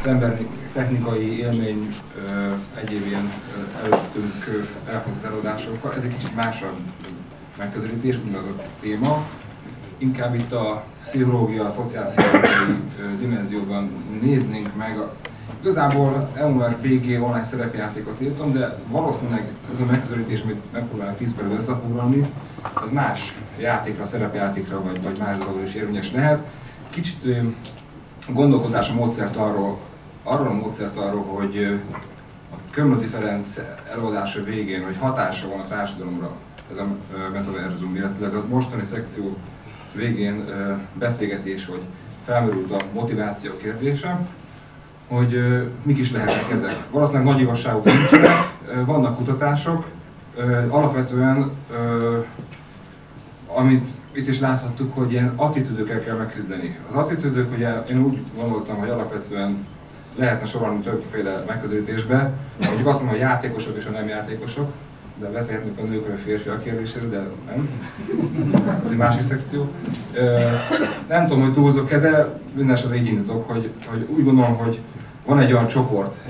az ember technikai élmény, egyéb ilyen előttünk elhozott előadásokkal. Ez egy kicsit másabb megközelítés, mint az a téma. Inkább itt a pszichológia, a szociálpszichológiai dimenzióban néznénk meg. Igazából MMORPG online szerepjátékot írtam, de valószínűleg ez a megközelítés, amit megpróbálok 10 percben összefoglalni, az más játékra, szerepjátékra vagy, vagy más dologra is érvényes lehet. Kicsit gondolkodás a módszert arról, arról a módszert arról, hogy a Kömlödi Ferenc előadása végén, hogy hatása van a társadalomra ez a metaverzum, illetve az mostani szekció végén beszélgetés, hogy felmerült a motiváció kérdése, hogy mik is lehetnek ezek. Valószínűleg nagy igazságok nincsenek, vannak kutatások, alapvetően amit itt is láthattuk, hogy ilyen attitűdökkel kell megküzdeni. Az attitűdök, ugye én úgy gondoltam, hogy alapvetően lehetne sorolni többféle megközelítésbe, mondjuk azt mondom, hogy játékosok és a nem játékosok, de beszélhetünk a nőkről, a férfiak kérdéséről, de ez nem. Ez egy másik szekció. Nem tudom, hogy túlzok-e, de minden esetre így indítok, hogy, hogy úgy gondolom, hogy van egy olyan csoport,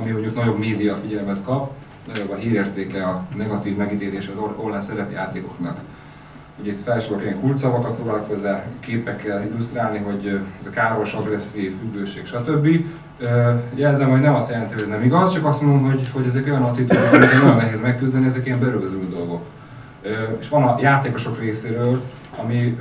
ami mondjuk nagyobb média figyelmet kap, nagyobb a hírértéke, a negatív megítélés az online szerepjátékoknak. Ugye itt felsorolok ilyen kulcsszavakat, próbálok hozzá képekkel illusztrálni, hogy ez a káros, agresszív, függőség, stb. Jelzem, hogy nem azt jelenti, hogy ez nem igaz, csak azt mondom, hogy, hogy ezek olyan attitűdök, amiket nagyon nehéz megküzdeni, ezek ilyen berögzülő dolgok. És van a játékosok részéről, ami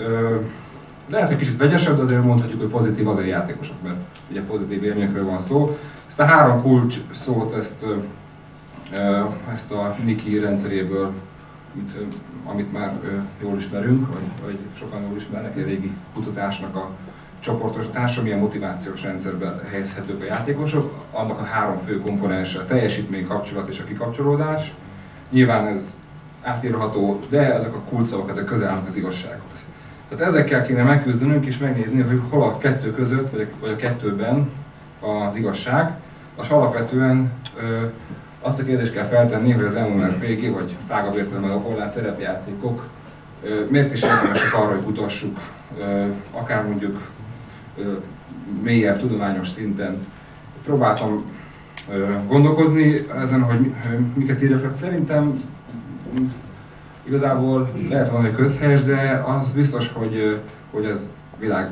lehet, hogy kicsit vegyesebb, de azért mondhatjuk, hogy pozitív azért játékosok, mert ugye pozitív élményekről van szó. Ezt a három kulcs szót, ezt, ezt a Niki rendszeréből, amit, amit már jól ismerünk, vagy, vagy sokan jól ismernek, egy régi kutatásnak a csoportosítása, milyen motivációs rendszerben helyezhetők a játékosok, annak a három fő komponense, a teljesítmény, kapcsolat és a kikapcsolódás. Nyilván ez átírható, de ezek a kulcsszavak, ezek közel állnak az igazsághoz. Tehát ezekkel kéne megküzdenünk és megnézni, hogy hol a kettő között, vagy a, vagy a kettőben az igazság. Az alapvetően ö, azt a kérdést kell feltenni, hogy az MMORPG, vagy tágabb értelemben a online szerepjátékok ö, miért is érdemesek arra, hogy kutassuk, ö, akár mondjuk mélyebb tudományos szinten. Próbáltam gondolkozni ezen, hogy miket írjak, szerintem igazából lehet hogy közhelyes, de az biztos, hogy, hogy ez világ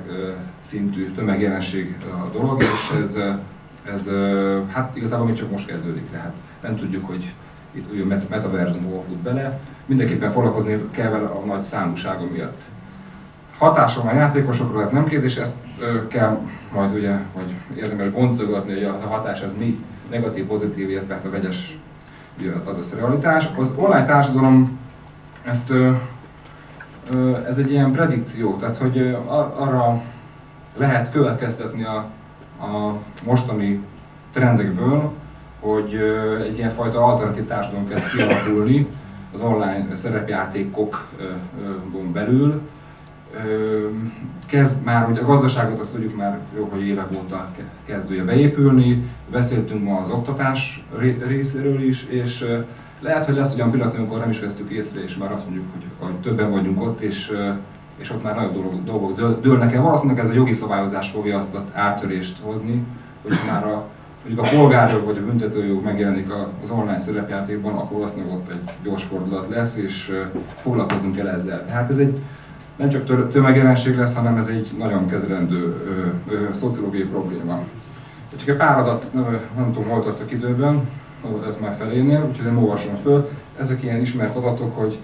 szintű tömegjelenség a dolog, és ez, ez hát igazából még csak most kezdődik, tehát nem tudjuk, hogy itt új metaverzum hol fut bele. Mindenképpen foglalkozni kell vele a nagy számúsága miatt. Hatása van a játékosokról, ez nem kérdés, ezt ö, kell majd ugye, hogy érdemes boncogatni, hogy a hatás ez mi negatív, pozitív, illetve a vegyes az az a realitás. Az online társadalom, ezt, ö, ö, ez egy ilyen predikció, tehát hogy ö, arra lehet következtetni a, a mostani trendekből, hogy ö, egy ilyenfajta alternatív társadalom kezd kialakulni az online szerepjátékokon belül, kezd már, hogy a gazdaságot azt tudjuk már jó, hogy évek óta kezdője beépülni, beszéltünk ma az oktatás részéről is, és lehet, hogy lesz olyan pillanat, amikor nem is vesztük észre, és már azt mondjuk, hogy, hogy többen vagyunk ott, és, és ott már nagyon dolgok, dolgok dőlnek el. Valószínűleg ez a jogi szabályozás fogja azt az áttörést hozni, hogy már a, mondjuk a polgárjog vagy a büntetőjog megjelenik az online szerepjátékban, akkor valószínűleg ott egy gyors fordulat lesz, és foglalkozunk kell ezzel. Tehát ez egy nem csak tömegjelenség lesz, hanem ez egy nagyon kezelendő ö, ö, szociológiai probléma. Csak egy pár adat, nem, tudom, hol tartok időben, adat már felénél, úgyhogy nem olvasom föl. Ezek ilyen ismert adatok, hogy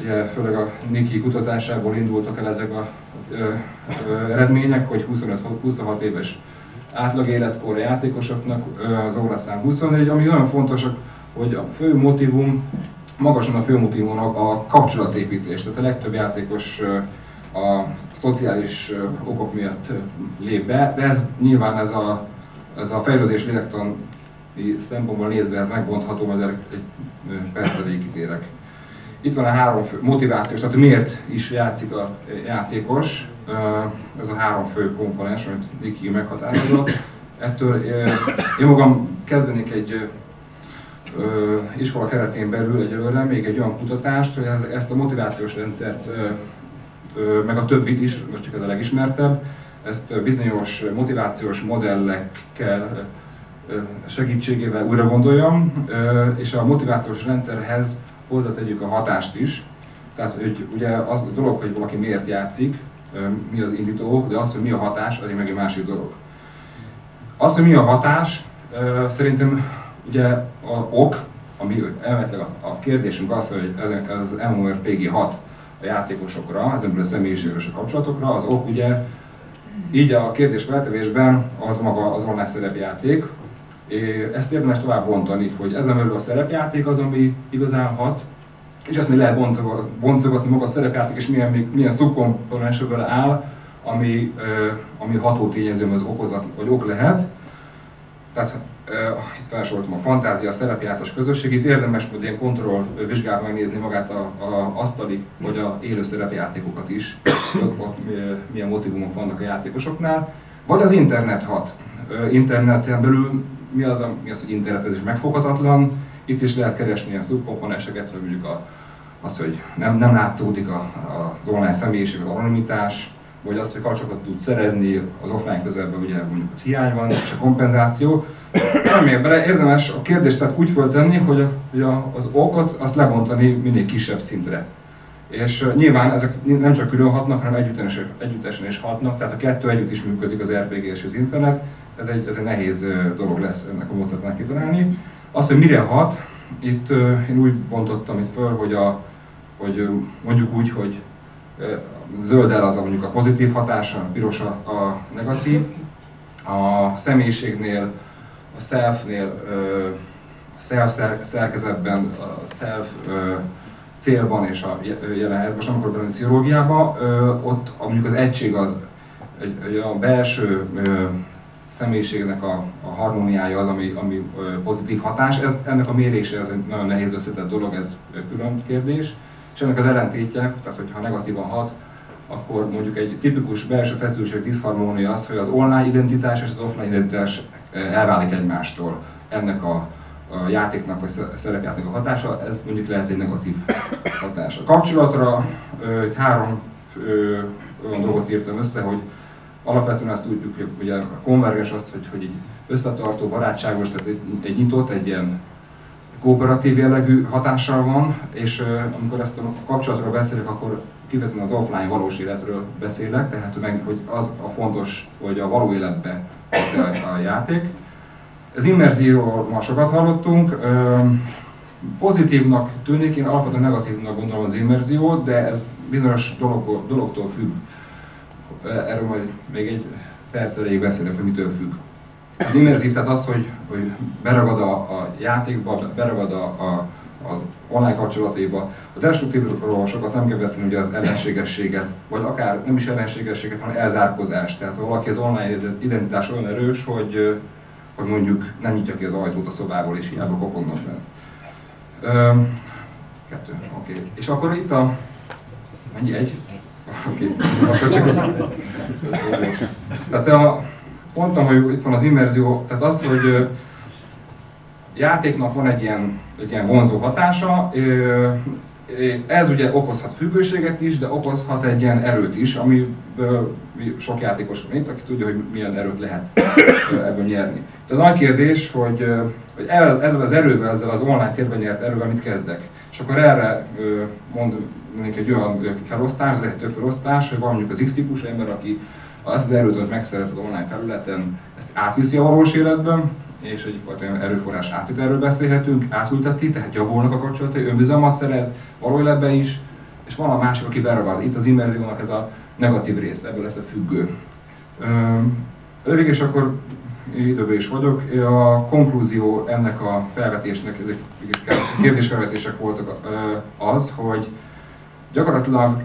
ugye, főleg a Niki kutatásából indultak el ezek a eredmények, hogy 25-26 éves átlag életkor játékosoknak az óraszám 24, ami nagyon fontos, hogy a fő motivum magasan a főmotívon a kapcsolatépítés. Tehát a legtöbb játékos a szociális okok miatt lép be, de ez nyilván ez a, ez a fejlődés lélektan szempontból nézve ez megbontható, majd egy percre kitérek. Itt van a három fő motivációs, tehát miért is játszik a játékos, ez a három fő komponens, amit Niki meghatározott. Ettől én magam kezdenék egy iskola keretén belül egyelőre még egy olyan kutatást, hogy ez, ezt a motivációs rendszert, meg a többit is, most csak ez a legismertebb, ezt bizonyos motivációs modellekkel segítségével újra gondoljam, és a motivációs rendszerhez hozzátegyük a hatást is. Tehát, hogy ugye az a dolog, hogy valaki miért játszik, mi az indító, de az, hogy mi a hatás, az meg egy másik dolog. Az, hogy mi a hatás, szerintem ugye a ok, ami elméletileg a kérdésünk az, hogy az MMORPG hat a játékosokra, ezenből a személyiséges kapcsolatokra, az ok ugye így a kérdés feltevésben az maga az online szerepjáték. Ezt érdemes tovább bontani, hogy ezen belül a szerepjáték az, ami igazán hat, és ezt mi lehet bontogatni maga a szerepjáték, és milyen, milyen szubkomponensből áll, ami, ami ható tényező, az okozat, vagy ok lehet. Tehát itt felsoroltam a fantázia, a szerepjátszás közösség, itt érdemes hogy ilyen kontroll vizsgálva megnézni magát a, a asztali vagy a élő szerepjátékokat is, ott milyen motivumok vannak a játékosoknál, vagy az internet hat. Interneten belül mi az, a, mi az hogy internetezés megfoghatatlan, itt is lehet keresni ilyen szubkomponenseket, hogy mondjuk a, az, hogy nem, nem látszódik a, a, az online személyiség, az anonimitás, vagy az, hogy kapcsolatot tud szerezni, az offline közelben ugye mondjuk hogy hiány van, és a kompenzáció. Bele, érdemes a kérdést tehát úgy föltenni, hogy, a, hogy a, az okot azt lebontani minél kisebb szintre. És nyilván ezek nem csak külön hatnak, hanem együttesen, együttesen is hatnak, tehát a kettő együtt is működik az RPG és az internet. Ez egy, ez egy nehéz dolog lesz ennek a módszernek kitalálni. Az, hogy mire hat, itt én úgy bontottam itt föl, hogy, a, hogy mondjuk úgy, hogy zöldel az a mondjuk a pozitív hatása, a piros a, a negatív. A személyiségnél, a selfnél, a self szerkezetben, a self célban és a jelenhez, most akarok belőle pszichológiába, ott mondjuk az egység az a belső személyiségnek a, a harmóniája az, ami, ami pozitív hatás. Ez, ennek a mérése ez egy nagyon nehéz összetett dolog, ez külön kérdés. És ennek az ellentétje, tehát hogyha negatívan hat, akkor mondjuk egy tipikus belső feszültség diszharmónia az, hogy az online identitás és az offline identitás eh, elválik egymástól. Ennek a, a játéknak vagy szerepjátéknak a hatása, ez mondjuk lehet egy negatív hatás. A kapcsolatra ö, három ö, olyan dolgot írtam össze, hogy alapvetően azt tudjuk, hogy ugye a konvergens az, hogy, hogy egy összetartó, barátságos, tehát egy, egy nyitott, egy ilyen kooperatív jellegű hatással van, és amikor ezt a kapcsolatról beszélek, akkor kivezetni az offline valós életről beszélek, tehát meg, hogy az a fontos, hogy a való életbe a játék. Ez immerzióról ma sokat hallottunk. Pozitívnak tűnik, én alapvetően negatívnak gondolom az immerziót, de ez bizonyos dologtól, dologtól függ. Erről majd még egy perc elég beszélek, hogy mitől függ. Az immerzív, tehát az, hogy, hogy beragad a, a játékba, beragad a, a, az online kapcsolataiba. A destruktívról sokat nem kell beszélni, ugye az ellenségességet, vagy akár nem is ellenségességet, hanem elzárkozást. Tehát ha valaki az online identitás olyan erős, hogy, hogy mondjuk nem nyitja ki az ajtót a szobából, és hiába kopognak bent. Kettő, oké. Okay. És akkor itt a... Mennyi? Egy? Oké. Okay. Akkor csak egy... Tehát a, mondtam, hogy itt van az immerzió, tehát az, hogy játéknak van egy ilyen, egy ilyen vonzó hatása, ez ugye okozhat függőséget is, de okozhat egy ilyen erőt is, ami sok játékos van itt, aki tudja, hogy milyen erőt lehet ebből nyerni. Tehát a nagy kérdés, hogy, hogy ezzel az erővel, ezzel az online térben nyert erővel mit kezdek. És akkor erre mondanék egy olyan felosztás, lehet több felosztás, hogy van mondjuk az X-típusú ember, aki azt az erőt, amit megszerzett online területen, ezt átviszi a valós életben, és egyfajta erőforrás átvitelről beszélhetünk, átülteti, tehát javulnak a kapcsolatai, önbizalmat szerez, való életben is, és van a másik, aki beragad. Itt az immerziónak ez a negatív része, ebből lesz a függő. Rövig, és akkor időben is vagyok. A konklúzió ennek a felvetésnek, ezek kérdésfelvetések voltak az, hogy gyakorlatilag,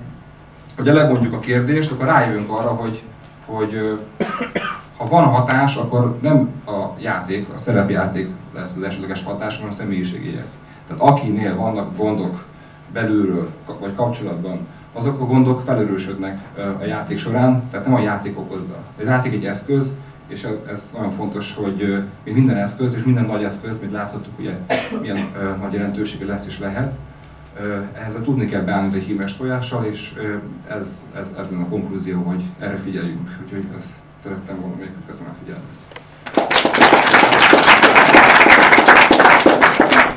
hogy lemondjuk a kérdést, akkor rájövünk arra, hogy hogy ha van hatás, akkor nem a játék, a szerepjáték lesz az esetleges hatás, hanem a személyiségélyek. Tehát akinél vannak gondok belülről, vagy kapcsolatban, azok a gondok felerősödnek a játék során, tehát nem a játék okozza. A játék egy eszköz, és ez nagyon fontos, hogy minden eszköz, és minden nagy eszköz, mint láthattuk, ugye milyen nagy jelentősége lesz és lehet, ehhez a tudni kell beállnod egy hímes tojással, és ez, ez, ez lenne a konklúzió, hogy erre figyeljünk. Úgyhogy ezt szerettem volna még köszönöm a figyelmet.